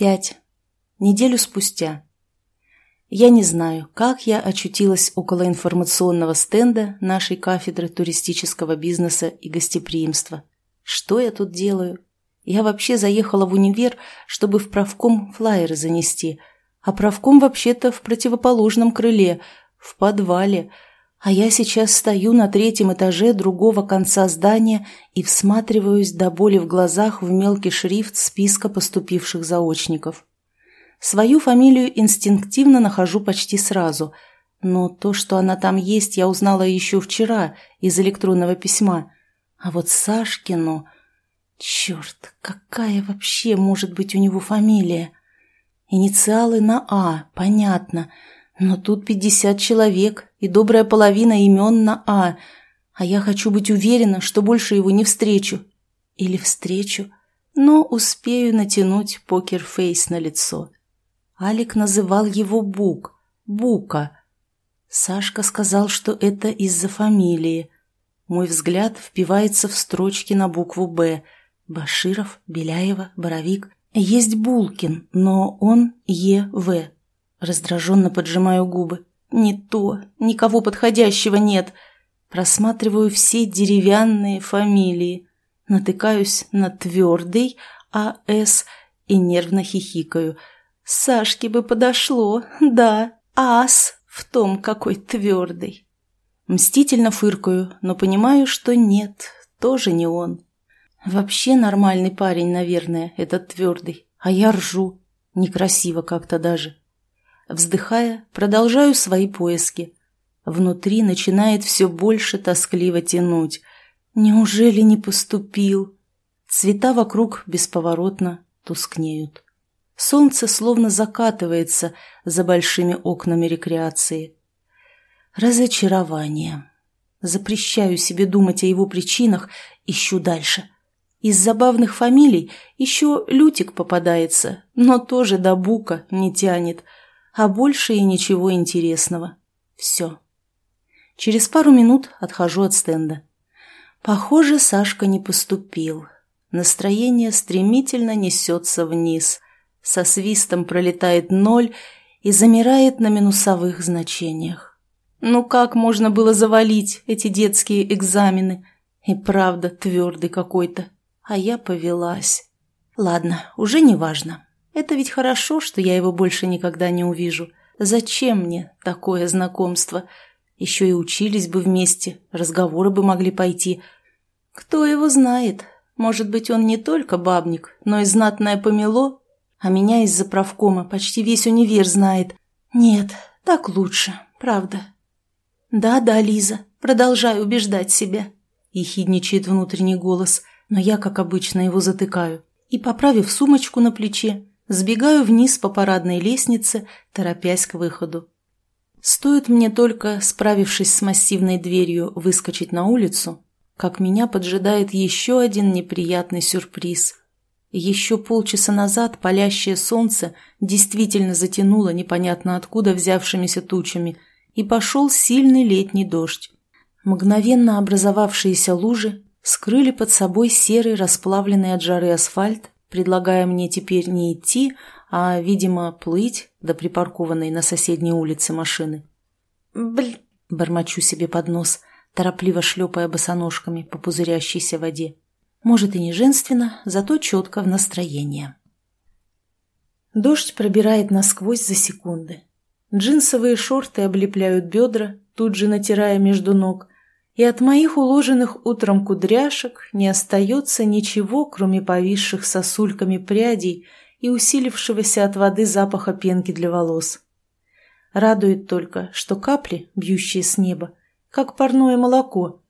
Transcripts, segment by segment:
Пять. Неделю спустя. Я не знаю, как я очутилась около информационного стенда нашей кафедры туристического бизнеса и гостеприимства. Что я тут делаю? Я вообще заехала в универ, чтобы в правком флайеры занести, а правком вообще-то в противоположном крыле, в подвале – а я сейчас стою на третьем этаже другого конца здания и всматриваюсь до боли в глазах в мелкий шрифт списка поступивших заочников. Свою фамилию инстинктивно нахожу почти сразу, но то, что она там есть, я узнала еще вчера из электронного письма. А вот Сашкину... Черт, какая вообще может быть у него фамилия? Инициалы на «А», понятно, но тут пятьдесят человек, и добрая половина имен на «А», а я хочу быть уверена, что больше его не встречу. Или встречу, но успею натянуть покерфейс на лицо. Алик называл его Бук, Бука. Сашка сказал, что это из-за фамилии. Мой взгляд впивается в строчки на букву «Б». Баширов, Беляева, Боровик. Есть Булкин, но он Е.В. Раздраженно поджимаю губы. Не то, никого подходящего нет. Просматриваю все деревянные фамилии. Натыкаюсь на твердый А.С. и нервно хихикаю. Сашке бы подошло, да, ас в том, какой твердый. Мстительно фыркаю, но понимаю, что нет, тоже не он. Вообще нормальный парень, наверное, этот твердый, а я ржу. Некрасиво как-то даже. Вздыхая, продолжаю свои поиски. Внутри начинает все больше тоскливо тянуть. Неужели не поступил? Цвета вокруг бесповоротно тускнеют. Солнце словно закатывается за большими окнами рекреации. Разочарование. Запрещаю себе думать о его причинах, ищу дальше. Из забавных фамилий еще Лютик попадается, но тоже до Бука не тянет – а больше и ничего интересного. Все. Через пару минут отхожу от стенда. Похоже, Сашка не поступил. Настроение стремительно несется вниз. Со свистом пролетает ноль и замирает на минусовых значениях. Ну как можно было завалить эти детские экзамены? И правда твердый какой-то. А я повелась. Ладно, уже не важно. Это ведь хорошо, что я его больше никогда не увижу. Зачем мне такое знакомство? Еще и учились бы вместе, разговоры бы могли пойти. Кто его знает? Может быть, он не только бабник, но и знатное помело? А меня из-за правкома почти весь универ знает. Нет, так лучше, правда. Да-да, Лиза, продолжай убеждать себя. Ехидничает внутренний голос, но я, как обычно, его затыкаю. И, поправив сумочку на плече, Сбегаю вниз по парадной лестнице, торопясь к выходу. Стоит мне только, справившись с массивной дверью, выскочить на улицу, как меня поджидает еще один неприятный сюрприз. Еще полчаса назад палящее солнце действительно затянуло непонятно откуда взявшимися тучами, и пошел сильный летний дождь. Мгновенно образовавшиеся лужи скрыли под собой серый расплавленный от жары асфальт предлагая мне теперь не идти, а, видимо, плыть до припаркованной на соседней улице машины. «Бль!» — бормочу себе под нос, торопливо шлепая босоножками по пузырящейся воде. Может, и не женственно, зато четко в настроении. Дождь пробирает насквозь за секунды. Джинсовые шорты облепляют бедра, тут же натирая между ног, и от моих уложенных утром кудряшек не остается ничего, кроме повисших сосульками прядей и усилившегося от воды запаха пенки для волос. Радует только, что капли, бьющие с неба, как парное молоко.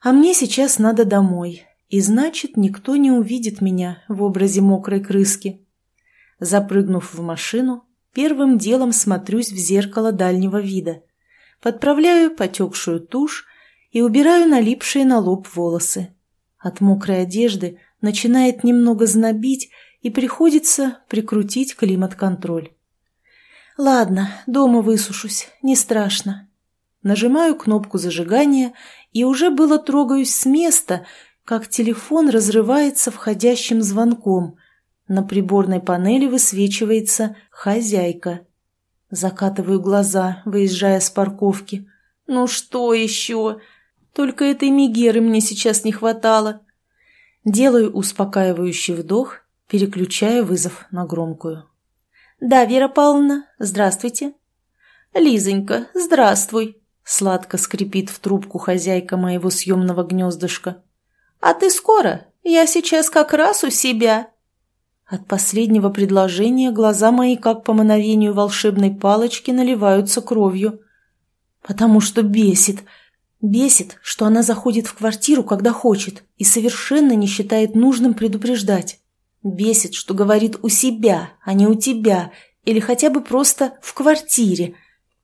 А мне сейчас надо домой, и значит, никто не увидит меня в образе мокрой крыски. Запрыгнув в машину, первым делом смотрюсь в зеркало дальнего вида. Подправляю потекшую тушь, и убираю налипшие на лоб волосы. От мокрой одежды начинает немного знобить и приходится прикрутить климат-контроль. Ладно, дома высушусь, не страшно. Нажимаю кнопку зажигания и уже было трогаюсь с места, как телефон разрывается входящим звонком. На приборной панели высвечивается «Хозяйка». Закатываю глаза, выезжая с парковки. «Ну что еще? Только этой Мегеры мне сейчас не хватало». Делаю успокаивающий вдох, переключая вызов на громкую. «Да, Вера Павловна, здравствуйте». «Лизонька, здравствуй», — сладко скрипит в трубку хозяйка моего съемного гнездышка. «А ты скоро? Я сейчас как раз у себя». От последнего предложения глаза мои, как по мановению волшебной палочки, наливаются кровью. Потому что бесит. Бесит, что она заходит в квартиру, когда хочет, и совершенно не считает нужным предупреждать. Бесит, что говорит «у себя», а не «у тебя», или хотя бы просто «в квартире».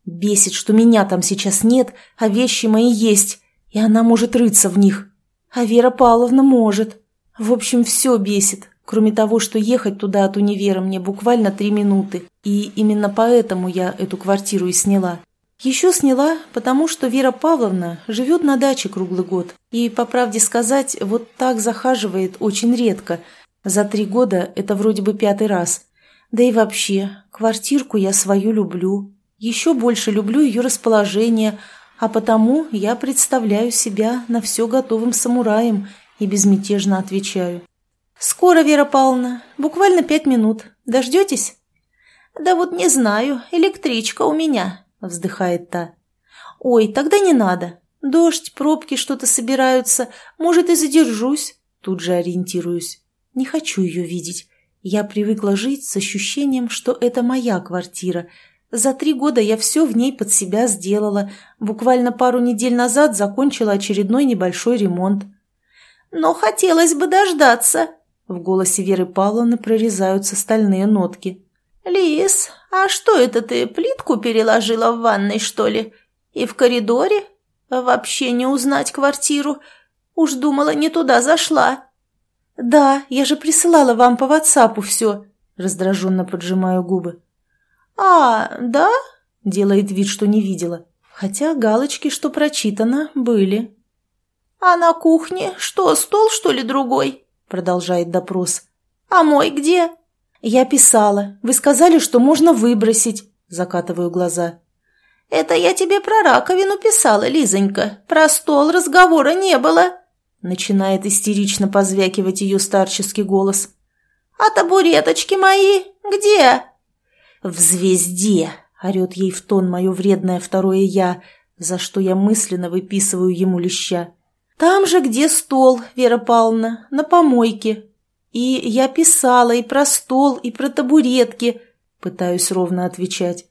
Бесит, что меня там сейчас нет, а вещи мои есть, и она может рыться в них. А Вера Павловна может. В общем, все бесит, кроме того, что ехать туда от универа мне буквально три минуты. И именно поэтому я эту квартиру и сняла. Еще сняла, потому что Вера Павловна живет на даче круглый год. И, по правде сказать, вот так захаживает очень редко. За три года это вроде бы пятый раз. Да и вообще, квартирку я свою люблю. Еще больше люблю ее расположение, а потому я представляю себя на все готовым самураем и безмятежно отвечаю. «Скоро, Вера Павловна, буквально пять минут. Дождетесь?» «Да вот не знаю, электричка у меня», — вздыхает та. «Ой, тогда не надо. Дождь, пробки что-то собираются. Может, и задержусь». Тут же ориентируюсь. Не хочу ее видеть. Я привыкла жить с ощущением, что это моя квартира. За три года я все в ней под себя сделала. Буквально пару недель назад закончила очередной небольшой ремонт. «Но хотелось бы дождаться», в голосе Веры Павловны прорезаются стальные нотки. «Лис, а что это ты, плитку переложила в ванной, что ли? И в коридоре? Вообще не узнать квартиру. Уж думала, не туда зашла». «Да, я же присылала вам по ватсапу все», — раздраженно поджимаю губы. «А, да?» — делает вид, что не видела. Хотя галочки, что прочитано, были. «А на кухне что, стол, что ли, другой?» продолжает допрос. «А мой где?» «Я писала. Вы сказали, что можно выбросить». Закатываю глаза. «Это я тебе про раковину писала, Лизонька. Про стол разговора не было». Начинает истерично позвякивать ее старческий голос. «А табуреточки мои где?» «В звезде!» — орет ей в тон мое вредное второе «я», за что я мысленно выписываю ему леща. Там же, где стол, Вера Павловна, на помойке. И я писала и про стол, и про табуретки, пытаюсь ровно отвечать.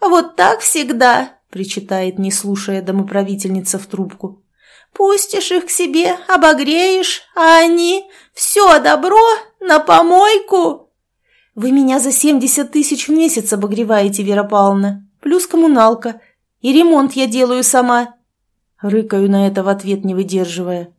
«Вот так всегда», — причитает, не слушая домоправительница в трубку. «Пустишь их к себе, обогреешь, а они все добро на помойку». «Вы меня за семьдесят тысяч в месяц обогреваете, Вера Павловна, плюс коммуналка, и ремонт я делаю сама». Рыкаю на это в ответ, не выдерживая.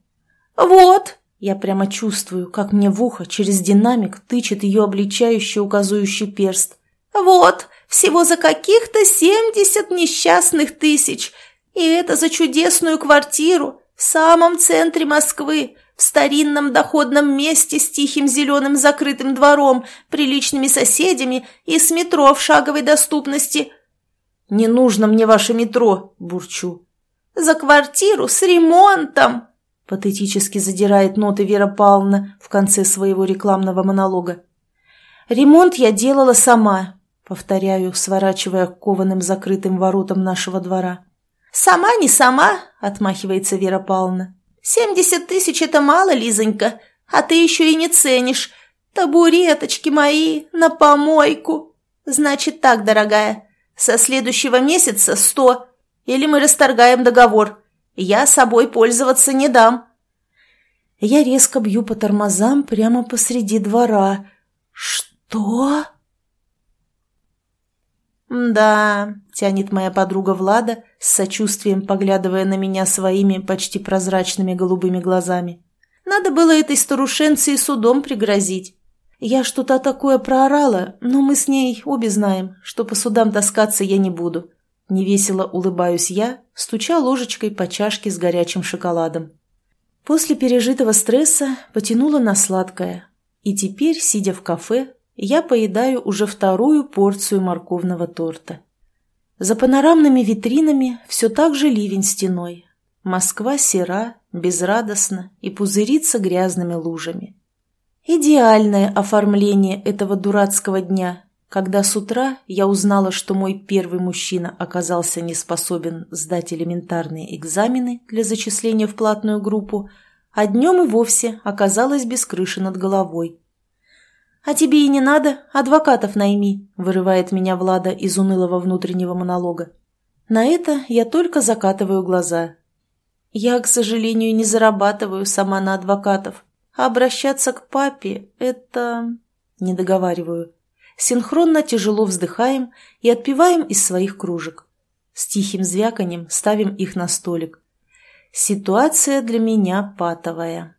«Вот!» Я прямо чувствую, как мне в ухо через динамик тычет ее обличающий указующий перст. «Вот! Всего за каких-то семьдесят несчастных тысяч! И это за чудесную квартиру в самом центре Москвы, в старинном доходном месте с тихим зеленым закрытым двором, приличными соседями и с метро в шаговой доступности». «Не нужно мне ваше метро!» – бурчу. За квартиру с ремонтом!» Патетически задирает ноты Вера Павловна в конце своего рекламного монолога. «Ремонт я делала сама», — повторяю, сворачивая к кованым закрытым воротам нашего двора. «Сама не сама», — отмахивается Вера Павловна. «Семьдесят тысяч — это мало, Лизонька, а ты еще и не ценишь. Табуреточки мои на помойку. Значит так, дорогая, со следующего месяца сто, или мы расторгаем договор. Я собой пользоваться не дам». Я резко бью по тормозам прямо посреди двора. «Что?» «Да», — тянет моя подруга Влада, с сочувствием поглядывая на меня своими почти прозрачными голубыми глазами. «Надо было этой старушенце и судом пригрозить. Я что-то такое проорала, но мы с ней обе знаем, что по судам таскаться я не буду. Невесело улыбаюсь я, стуча ложечкой по чашке с горячим шоколадом. После пережитого стресса потянула на сладкое. И теперь, сидя в кафе, я поедаю уже вторую порцию морковного торта. За панорамными витринами все так же ливень стеной. Москва сера, безрадостна и пузырится грязными лужами. Идеальное оформление этого дурацкого дня, когда с утра я узнала, что мой первый мужчина оказался не способен сдать элементарные экзамены для зачисления в платную группу, а днем и вовсе оказалась без крыши над головой. «А тебе и не надо, адвокатов найми», – вырывает меня Влада из унылого внутреннего монолога. На это я только закатываю глаза. Я, к сожалению, не зарабатываю сама на адвокатов, а обращаться к папе – это... Не договариваю. Синхронно тяжело вздыхаем и отпиваем из своих кружек. С тихим звяканем ставим их на столик. Ситуация для меня патовая.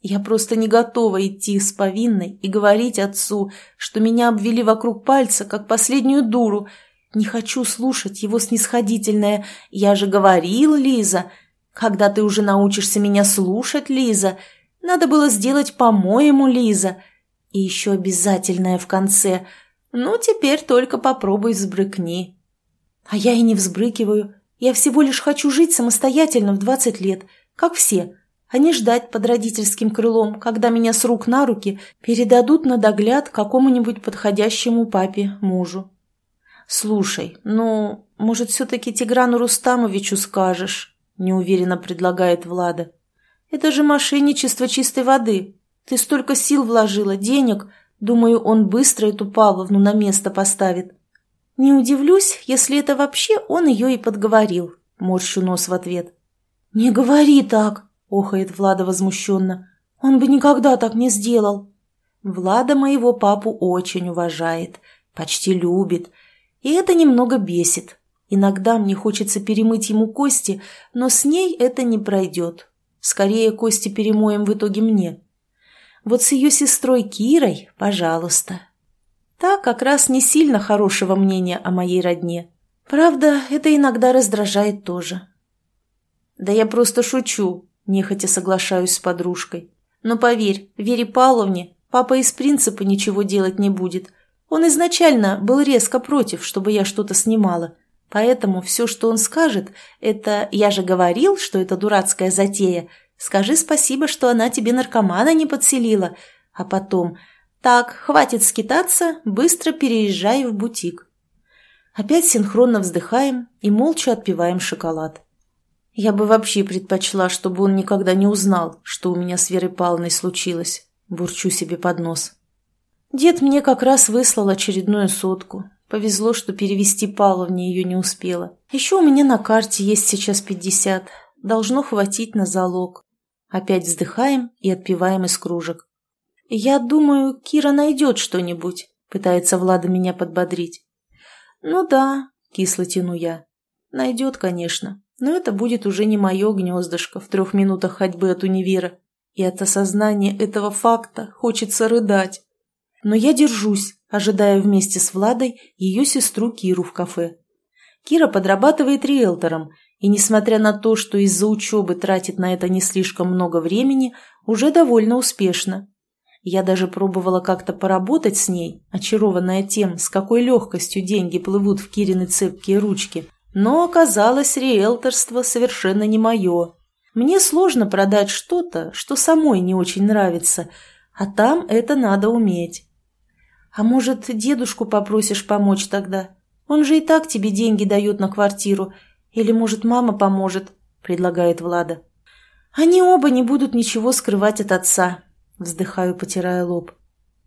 Я просто не готова идти с повинной и говорить отцу, что меня обвели вокруг пальца, как последнюю дуру. Не хочу слушать его снисходительное «Я же говорил, Лиза!» Когда ты уже научишься меня слушать, Лиза? Надо было сделать по-моему, Лиза. И еще обязательное в конце. Ну, теперь только попробуй взбрыкни. А я и не взбрыкиваю. Я всего лишь хочу жить самостоятельно в двадцать лет, как все а не ждать под родительским крылом, когда меня с рук на руки передадут на догляд какому-нибудь подходящему папе мужу. «Слушай, ну, может, все-таки Тиграну Рустамовичу скажешь?» – неуверенно предлагает Влада. «Это же мошенничество чистой воды. Ты столько сил вложила, денег. Думаю, он быстро эту Павловну на место поставит». «Не удивлюсь, если это вообще он ее и подговорил», – морщу нос в ответ. «Не говори так!» — охает Влада возмущенно. «Он бы никогда так не сделал». Влада моего папу очень уважает, почти любит, и это немного бесит. Иногда мне хочется перемыть ему кости, но с ней это не пройдет. Скорее, кости перемоем в итоге мне. Вот с ее сестрой Кирой, пожалуйста. Та как раз не сильно хорошего мнения о моей родне. Правда, это иногда раздражает тоже. Да я просто шучу, Нехотя соглашаюсь с подружкой. Но поверь, Вере Павловне папа из принципа ничего делать не будет. Он изначально был резко против, чтобы я что-то снимала. Поэтому все, что он скажет, это «я же говорил, что это дурацкая затея», «скажи спасибо, что она тебе наркомана не подселила», а потом «так, хватит скитаться, быстро переезжай в бутик». Опять синхронно вздыхаем и молча отпиваем шоколад. Я бы вообще предпочла, чтобы он никогда не узнал, что у меня с Верой Павловной случилось. Бурчу себе под нос. Дед мне как раз выслал очередную сотку. Повезло, что перевести Павловне ее не успела. Еще у меня на карте есть сейчас пятьдесят. Должно хватить на залог. Опять вздыхаем и отпиваем из кружек. «Я думаю, Кира найдет что-нибудь», — пытается Влада меня подбодрить. «Ну да», — кисло тяну я. «Найдет, конечно. Но это будет уже не мое гнездышко в трех минутах ходьбы от универа. И от осознания этого факта хочется рыдать. Но я держусь, ожидая вместе с Владой ее сестру Киру в кафе. Кира подрабатывает риэлтором, и, несмотря на то, что из-за учебы тратит на это не слишком много времени, уже довольно успешно. Я даже пробовала как-то поработать с ней, очарованная тем, с какой легкостью деньги плывут в Кирины цепкие ручки – но оказалось, риэлторство совершенно не мое. Мне сложно продать что-то, что самой не очень нравится, а там это надо уметь. А может, дедушку попросишь помочь тогда? Он же и так тебе деньги дает на квартиру. Или, может, мама поможет, предлагает Влада. Они оба не будут ничего скрывать от отца. Вздыхаю, потирая лоб.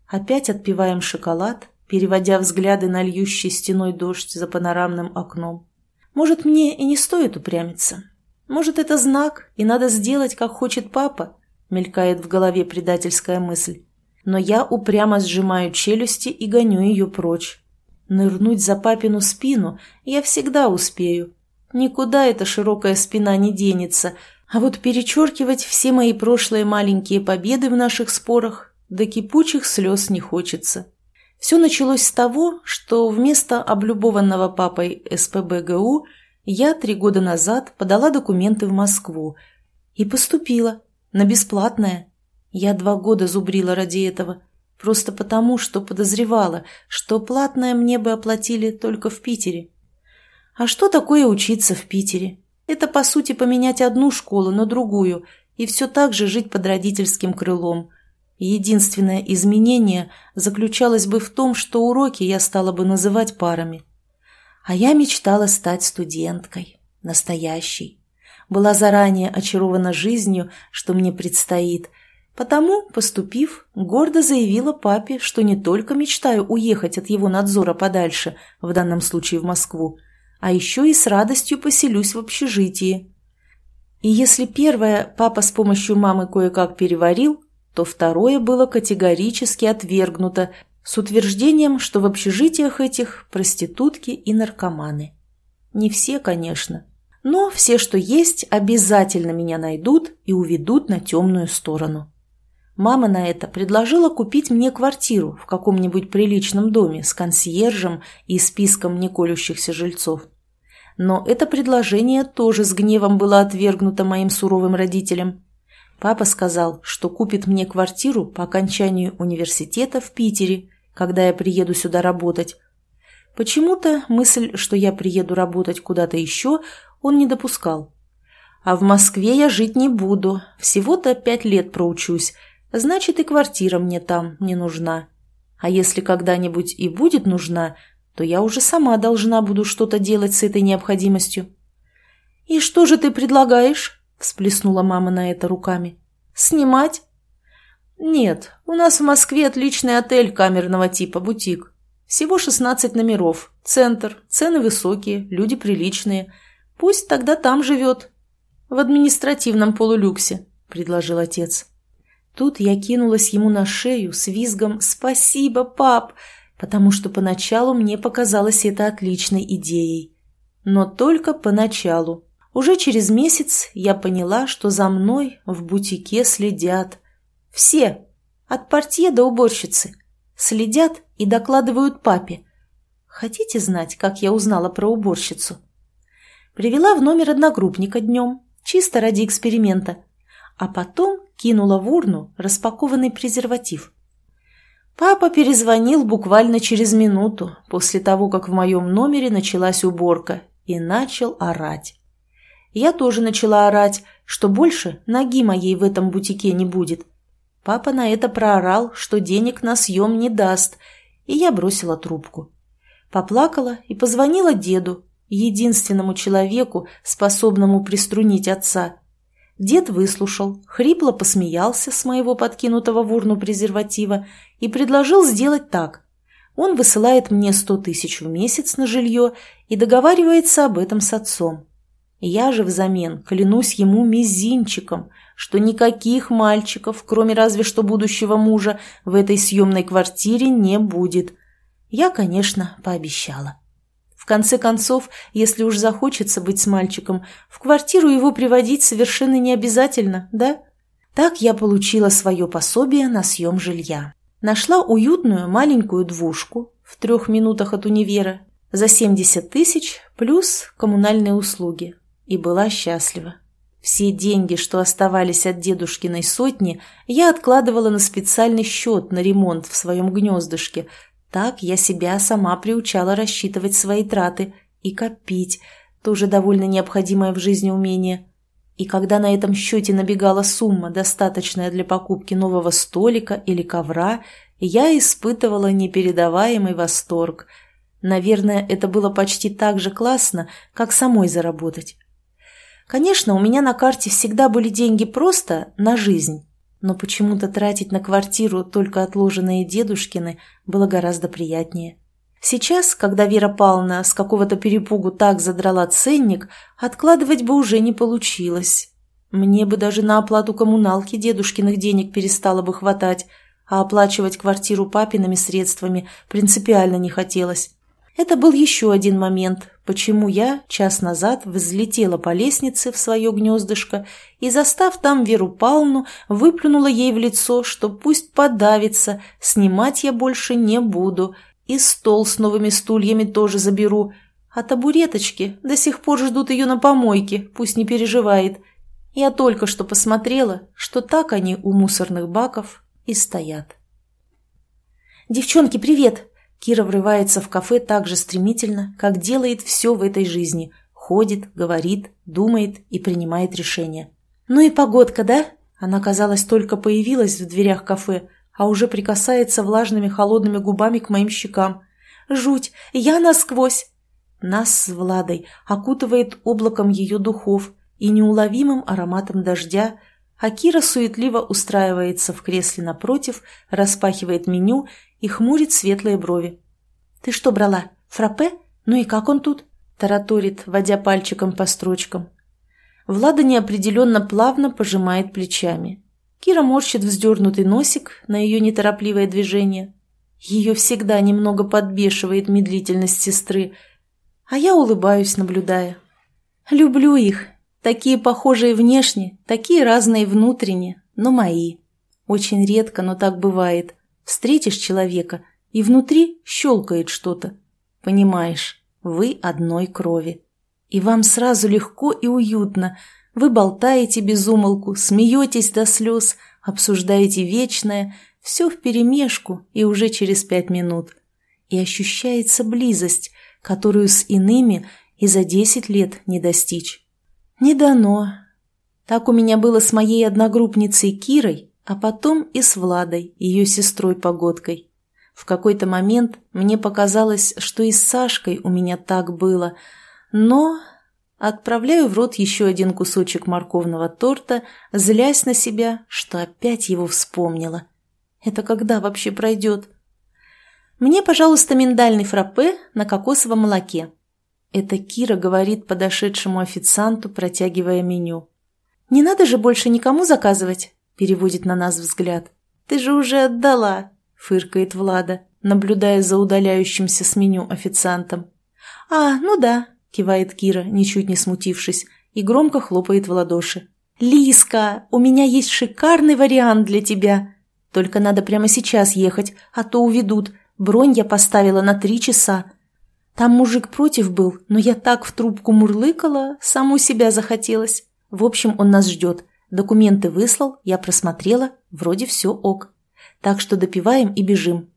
Опять отпиваем шоколад, переводя взгляды на льющий стеной дождь за панорамным окном. Может, мне и не стоит упрямиться. Может, это знак, и надо сделать, как хочет папа, мелькает в голове предательская мысль. Но я упрямо сжимаю челюсти и гоню ее прочь. Нырнуть за папину спину я всегда успею. Никуда эта широкая спина не денется, а вот перечеркивать все мои прошлые маленькие победы в наших спорах до кипучих слез не хочется. Все началось с того, что вместо облюбованного папой СПБГУ я три года назад подала документы в Москву и поступила на бесплатное. Я два года зубрила ради этого, просто потому, что подозревала, что платное мне бы оплатили только в Питере. А что такое учиться в Питере? Это, по сути, поменять одну школу на другую и все так же жить под родительским крылом. Единственное изменение заключалось бы в том, что уроки я стала бы называть парами. А я мечтала стать студенткой, настоящей. Была заранее очарована жизнью, что мне предстоит – Потому, поступив, гордо заявила папе, что не только мечтаю уехать от его надзора подальше, в данном случае в Москву, а еще и с радостью поселюсь в общежитии. И если первое папа с помощью мамы кое-как переварил, то второе было категорически отвергнуто с утверждением, что в общежитиях этих проститутки и наркоманы. Не все, конечно, но все, что есть, обязательно меня найдут и уведут на темную сторону. Мама на это предложила купить мне квартиру в каком-нибудь приличном доме с консьержем и списком неколющихся жильцов. Но это предложение тоже с гневом было отвергнуто моим суровым родителям. Папа сказал, что купит мне квартиру по окончанию университета в Питере, когда я приеду сюда работать. Почему-то мысль, что я приеду работать куда-то еще, он не допускал. А в Москве я жить не буду, всего-то пять лет проучусь, значит и квартира мне там не нужна. А если когда-нибудь и будет нужна, то я уже сама должна буду что-то делать с этой необходимостью. «И что же ты предлагаешь?» – всплеснула мама на это руками. «Снимать?» «Нет, у нас в Москве отличный отель камерного типа, бутик. Всего 16 номеров, центр, цены высокие, люди приличные. Пусть тогда там живет. В административном полулюксе», – предложил отец. Тут я кинулась ему на шею с визгом «Спасибо, пап!», потому что поначалу мне показалось это отличной идеей. Но только поначалу. Уже через месяц я поняла, что за мной в бутике следят. Все, от портье до уборщицы. Следят и докладывают папе. Хотите знать, как я узнала про уборщицу? Привела в номер одногруппника днем, чисто ради эксперимента. А потом кинула в урну распакованный презерватив. Папа перезвонил буквально через минуту после того, как в моем номере началась уборка, и начал орать. Я тоже начала орать, что больше ноги моей в этом бутике не будет. Папа на это проорал, что денег на съем не даст, и я бросила трубку. Поплакала и позвонила деду, единственному человеку, способному приструнить отца. Дед выслушал, хрипло посмеялся с моего подкинутого в урну презерватива и предложил сделать так. Он высылает мне сто тысяч в месяц на жилье и договаривается об этом с отцом. Я же взамен клянусь ему мизинчиком, что никаких мальчиков, кроме разве что будущего мужа, в этой съемной квартире не будет. Я, конечно, пообещала. В конце концов, если уж захочется быть с мальчиком, в квартиру его приводить совершенно не обязательно, да? Так я получила свое пособие на съем жилья. Нашла уютную маленькую двушку в трех минутах от универа за 70 тысяч плюс коммунальные услуги. И была счастлива. Все деньги, что оставались от дедушкиной сотни, я откладывала на специальный счет на ремонт в своем гнездышке, так я себя сама приучала рассчитывать свои траты и копить, тоже довольно необходимое в жизни умение. И когда на этом счете набегала сумма, достаточная для покупки нового столика или ковра, я испытывала непередаваемый восторг. Наверное, это было почти так же классно, как самой заработать. Конечно, у меня на карте всегда были деньги просто на жизнь, но почему-то тратить на квартиру только отложенные дедушкины было гораздо приятнее. Сейчас, когда Вера Павловна с какого-то перепугу так задрала ценник, откладывать бы уже не получилось. Мне бы даже на оплату коммуналки дедушкиных денег перестало бы хватать, а оплачивать квартиру папиными средствами принципиально не хотелось. Это был еще один момент, почему я час назад взлетела по лестнице в свое гнездышко и, застав там Веру Павловну, выплюнула ей в лицо, что пусть подавится, снимать я больше не буду, и стол с новыми стульями тоже заберу, а табуреточки до сих пор ждут ее на помойке, пусть не переживает. Я только что посмотрела, что так они у мусорных баков и стоят. «Девчонки, привет!» Кира врывается в кафе так же стремительно, как делает все в этой жизни. Ходит, говорит, думает и принимает решения. «Ну и погодка, да?» Она, казалось, только появилась в дверях кафе, а уже прикасается влажными холодными губами к моим щекам. «Жуть! Я насквозь!» Нас с Владой окутывает облаком ее духов и неуловимым ароматом дождя, а Кира суетливо устраивается в кресле напротив, распахивает меню и хмурит светлые брови. «Ты что брала? Фраппе? Ну и как он тут?» – тараторит, водя пальчиком по строчкам. Влада неопределенно плавно пожимает плечами. Кира морщит вздернутый носик на ее неторопливое движение. Ее всегда немного подбешивает медлительность сестры, а я улыбаюсь, наблюдая. Люблю их, Такие похожие внешне, такие разные внутренне, но мои. Очень редко, но так бывает. Встретишь человека, и внутри щелкает что-то. Понимаешь, вы одной крови. И вам сразу легко и уютно. Вы болтаете без умолку, смеетесь до слез, обсуждаете вечное, все вперемешку и уже через пять минут. И ощущается близость, которую с иными и за десять лет не достичь. Не дано. Так у меня было с моей одногруппницей Кирой, а потом и с Владой, ее сестрой-погодкой. В какой-то момент мне показалось, что и с Сашкой у меня так было, но отправляю в рот еще один кусочек морковного торта, злясь на себя, что опять его вспомнила. Это когда вообще пройдет? Мне, пожалуйста, миндальный фраппе на кокосовом молоке. Это Кира говорит подошедшему официанту, протягивая меню. «Не надо же больше никому заказывать?» – переводит на нас взгляд. «Ты же уже отдала!» – фыркает Влада, наблюдая за удаляющимся с меню официантом. «А, ну да», – кивает Кира, ничуть не смутившись, и громко хлопает в ладоши. «Лиска, у меня есть шикарный вариант для тебя. Только надо прямо сейчас ехать, а то уведут. Бронь я поставила на три часа. Там мужик против был, но я так в трубку мурлыкала, саму себя захотелось. В общем, он нас ждет. Документы выслал, я просмотрела, вроде все ок. Так что допиваем и бежим.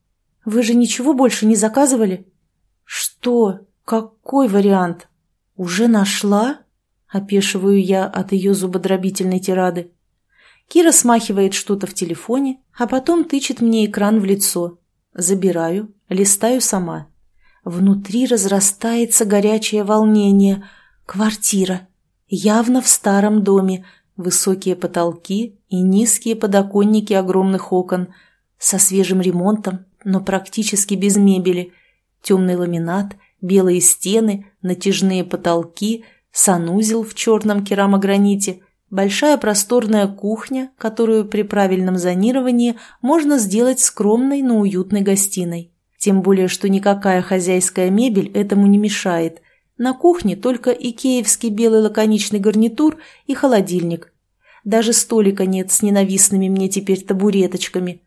Вы же ничего больше не заказывали? Что? Какой вариант? Уже нашла? Опешиваю я от ее зубодробительной тирады. Кира смахивает что-то в телефоне, а потом тычет мне экран в лицо. Забираю, листаю сама. Внутри разрастается горячее волнение. Квартира. Явно в старом доме. Высокие потолки и низкие подоконники огромных окон. Со свежим ремонтом, но практически без мебели. Темный ламинат, белые стены, натяжные потолки, санузел в черном керамограните, большая просторная кухня, которую при правильном зонировании можно сделать скромной, но уютной гостиной. Тем более, что никакая хозяйская мебель этому не мешает. На кухне только икеевский белый лаконичный гарнитур и холодильник. Даже столика нет с ненавистными мне теперь табуреточками.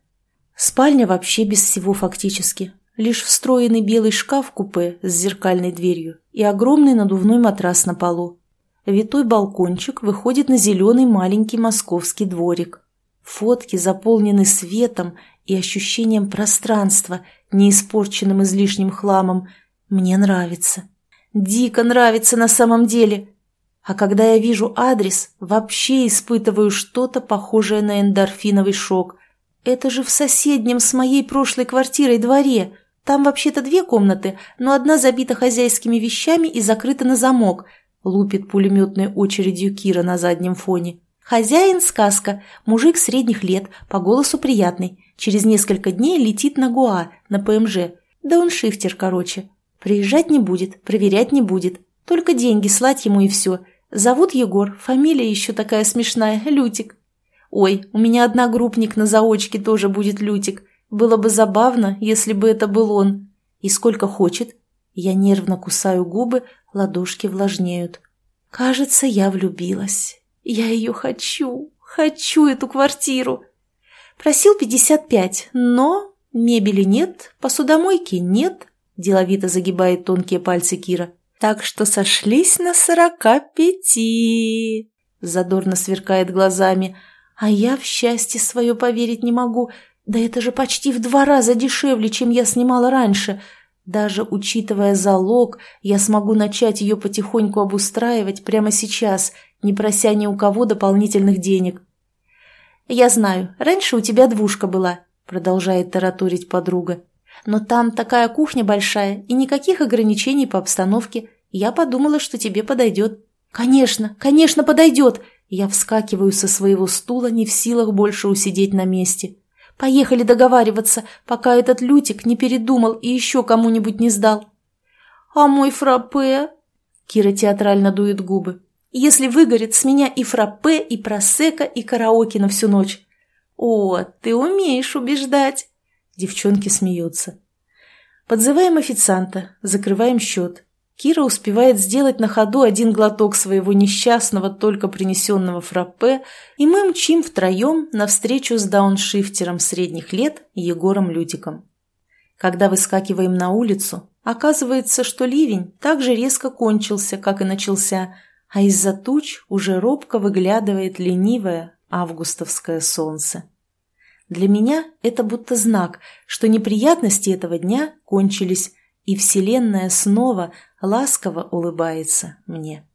Спальня вообще без всего фактически. Лишь встроенный белый шкаф-купе с зеркальной дверью и огромный надувной матрас на полу. Витой балкончик выходит на зеленый маленький московский дворик. Фотки заполнены светом и ощущением пространства, не испорченным излишним хламом. Мне нравится. Дико нравится на самом деле. А когда я вижу адрес, вообще испытываю что-то похожее на эндорфиновый шок. Это же в соседнем с моей прошлой квартирой дворе. Там вообще-то две комнаты, но одна забита хозяйскими вещами и закрыта на замок. Лупит пулеметной очередью Кира на заднем фоне. Хозяин – сказка, мужик средних лет, по голосу приятный. Через несколько дней летит на Гуа, на ПМЖ. Да он шифтер, короче. Приезжать не будет, проверять не будет. Только деньги слать ему и все. Зовут Егор, фамилия еще такая смешная – Лютик. Ой, у меня одногруппник на заочке тоже будет Лютик. Было бы забавно, если бы это был он. И сколько хочет? Я нервно кусаю губы, ладошки влажнеют. Кажется, я влюбилась. Я ее хочу, хочу эту квартиру. Просил пятьдесят пять, но мебели нет, посудомойки нет, деловито загибает тонкие пальцы Кира. Так что сошлись на сорока пяти. Задорно сверкает глазами. А я в счастье свое поверить не могу. Да это же почти в два раза дешевле, чем я снимала раньше. Даже учитывая залог, я смогу начать ее потихоньку обустраивать прямо сейчас, не прося ни у кого дополнительных денег. «Я знаю, раньше у тебя двушка была», — продолжает тараторить подруга. «Но там такая кухня большая и никаких ограничений по обстановке. Я подумала, что тебе подойдет». «Конечно, конечно, подойдет!» Я вскакиваю со своего стула, не в силах больше усидеть на месте. Поехали договариваться, пока этот Лютик не передумал и еще кому-нибудь не сдал. «А мой фраппе?» Кира театрально дует губы. «Если выгорит, с меня и фраппе, и просека, и караоке на всю ночь». «О, ты умеешь убеждать!» Девчонки смеются. Подзываем официанта, закрываем счет. Кира успевает сделать на ходу один глоток своего несчастного, только принесенного фраппе, и мы мчим втроем навстречу с дауншифтером средних лет Егором Лютиком. Когда выскакиваем на улицу, оказывается, что ливень так же резко кончился, как и начался, а из-за туч уже робко выглядывает ленивое августовское солнце. Для меня это будто знак, что неприятности этого дня кончились, и Вселенная снова ласково улыбается мне.